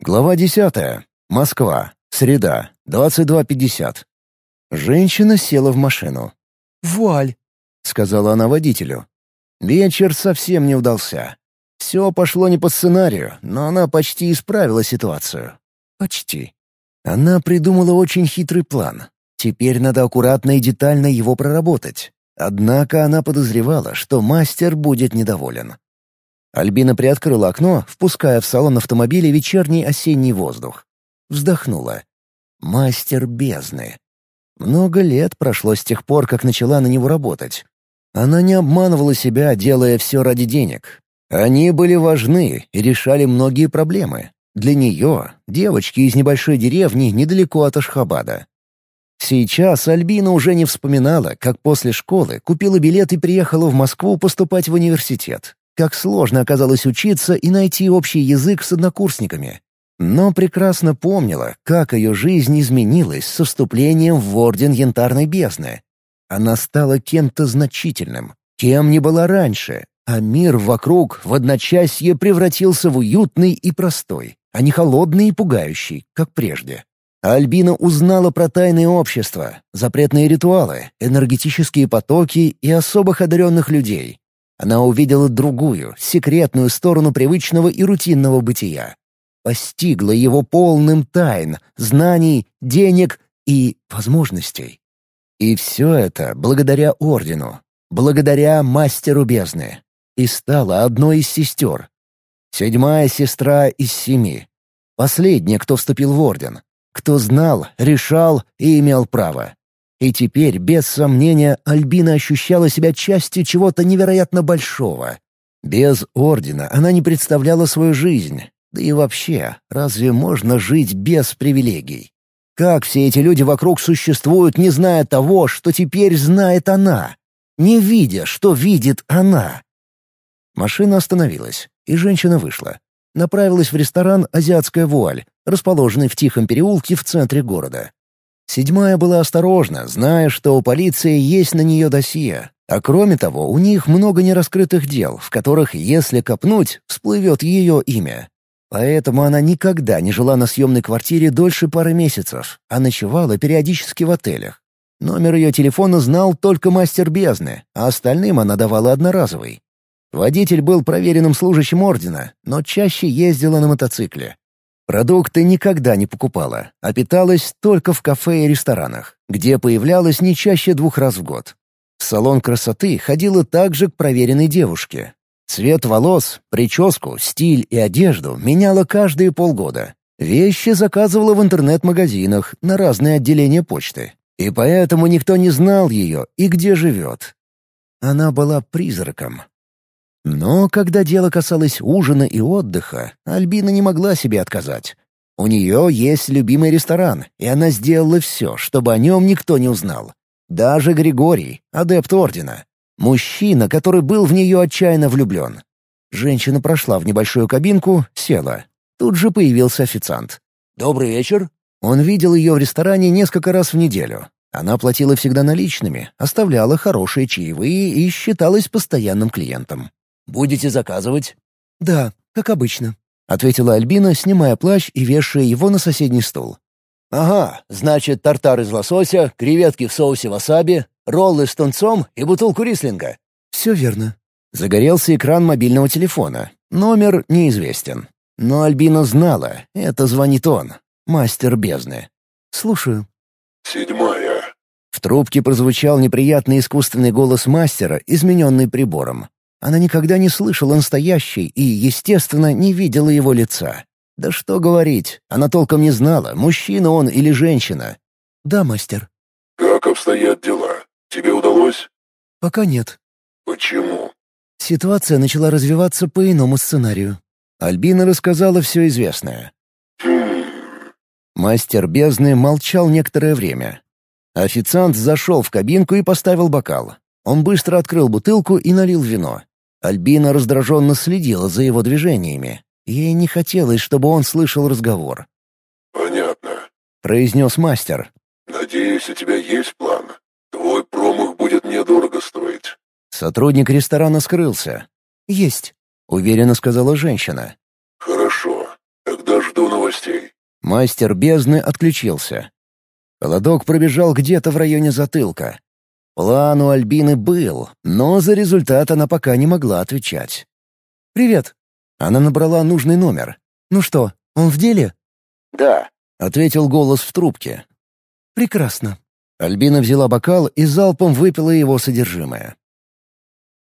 Глава десятая. Москва. Среда. 22.50. Женщина села в машину. «Вуаль!» — сказала она водителю. Вечер совсем не удался. Все пошло не по сценарию, но она почти исправила ситуацию. Почти. Она придумала очень хитрый план. Теперь надо аккуратно и детально его проработать. Однако она подозревала, что мастер будет недоволен. Альбина приоткрыла окно, впуская в салон автомобиля вечерний осенний воздух. Вздохнула. Мастер бездны. Много лет прошло с тех пор, как начала на него работать. Она не обманывала себя, делая все ради денег. Они были важны и решали многие проблемы. Для нее — девочки из небольшой деревни недалеко от Ашхабада. Сейчас Альбина уже не вспоминала, как после школы купила билет и приехала в Москву поступать в университет. Как сложно оказалось учиться и найти общий язык с однокурсниками. Но прекрасно помнила, как ее жизнь изменилась со вступлением в Орден Янтарной Бездны. Она стала кем-то значительным, кем не была раньше, а мир вокруг в одночасье превратился в уютный и простой, а не холодный и пугающий, как прежде. Альбина узнала про тайные общества, запретные ритуалы, энергетические потоки и особых одаренных людей, она увидела другую, секретную сторону привычного и рутинного бытия. Постигла его полным тайн, знаний, денег и возможностей. И все это благодаря Ордену, благодаря Мастеру Бездны. И стала одной из сестер. Седьмая сестра из семи. Последняя, кто вступил в Орден. Кто знал, решал и имел право. И теперь, без сомнения, Альбина ощущала себя частью чего-то невероятно большого. Без Ордена она не представляла свою жизнь. Да и вообще, разве можно жить без привилегий? Как все эти люди вокруг существуют, не зная того, что теперь знает она? Не видя, что видит она? Машина остановилась, и женщина вышла. Направилась в ресторан «Азиатская вуаль», расположенный в тихом переулке в центре города. Седьмая была осторожна, зная, что у полиции есть на нее досье. А кроме того, у них много нераскрытых дел, в которых, если копнуть, всплывет ее имя. Поэтому она никогда не жила на съемной квартире дольше пары месяцев, а ночевала периодически в отелях. Номер ее телефона знал только мастер бездны, а остальным она давала одноразовый. Водитель был проверенным служащим ордена, но чаще ездила на мотоцикле. Продукты никогда не покупала, а питалась только в кафе и ресторанах, где появлялась не чаще двух раз в год. В салон красоты ходила также к проверенной девушке. Цвет волос, прическу, стиль и одежду меняла каждые полгода. Вещи заказывала в интернет-магазинах на разные отделения почты. И поэтому никто не знал ее и где живет. Она была призраком, но когда дело касалось ужина и отдыха, Альбина не могла себе отказать. У нее есть любимый ресторан, и она сделала все, чтобы о нем никто не узнал. Даже Григорий, адепт Ордена. Мужчина, который был в нее отчаянно влюблен. Женщина прошла в небольшую кабинку, села. Тут же появился официант. «Добрый вечер». Он видел ее в ресторане несколько раз в неделю. Она платила всегда наличными, оставляла хорошие чаевые и считалась постоянным клиентом. Будете заказывать?» «Да, как обычно», — ответила Альбина, снимая плащ и вешая его на соседний стул. «Ага, значит, тартар из лосося, креветки в соусе васаби, роллы с тунцом и бутылку рислинга». «Все верно». Загорелся экран мобильного телефона. Номер неизвестен. Но Альбина знала, это звонит он, мастер бездны. «Слушаю». «Седьмая». В трубке прозвучал неприятный искусственный голос мастера, измененный прибором. Она никогда не слышала настоящий и, естественно, не видела его лица. Да что говорить, она толком не знала, мужчина он или женщина. «Да, мастер». «Как обстоят дела? Тебе удалось?» «Пока нет». «Почему?» Ситуация начала развиваться по иному сценарию. Альбина рассказала все известное. «Хм...» Мастер бездны молчал некоторое время. Официант зашел в кабинку и поставил бокал. Он быстро открыл бутылку и налил вино. Альбина раздраженно следила за его движениями. Ей не хотелось, чтобы он слышал разговор. «Понятно», — произнес мастер. «Надеюсь, у тебя есть план. Твой промах будет недорого стоить». Сотрудник ресторана скрылся. «Есть», — уверенно сказала женщина. «Хорошо. Тогда Я жду новостей». Мастер бездны отключился. Холодок пробежал где-то в районе затылка. План у Альбины был, но за результат она пока не могла отвечать. «Привет». Она набрала нужный номер. «Ну что, он в деле?» «Да», — ответил голос в трубке. «Прекрасно». Альбина взяла бокал и залпом выпила его содержимое.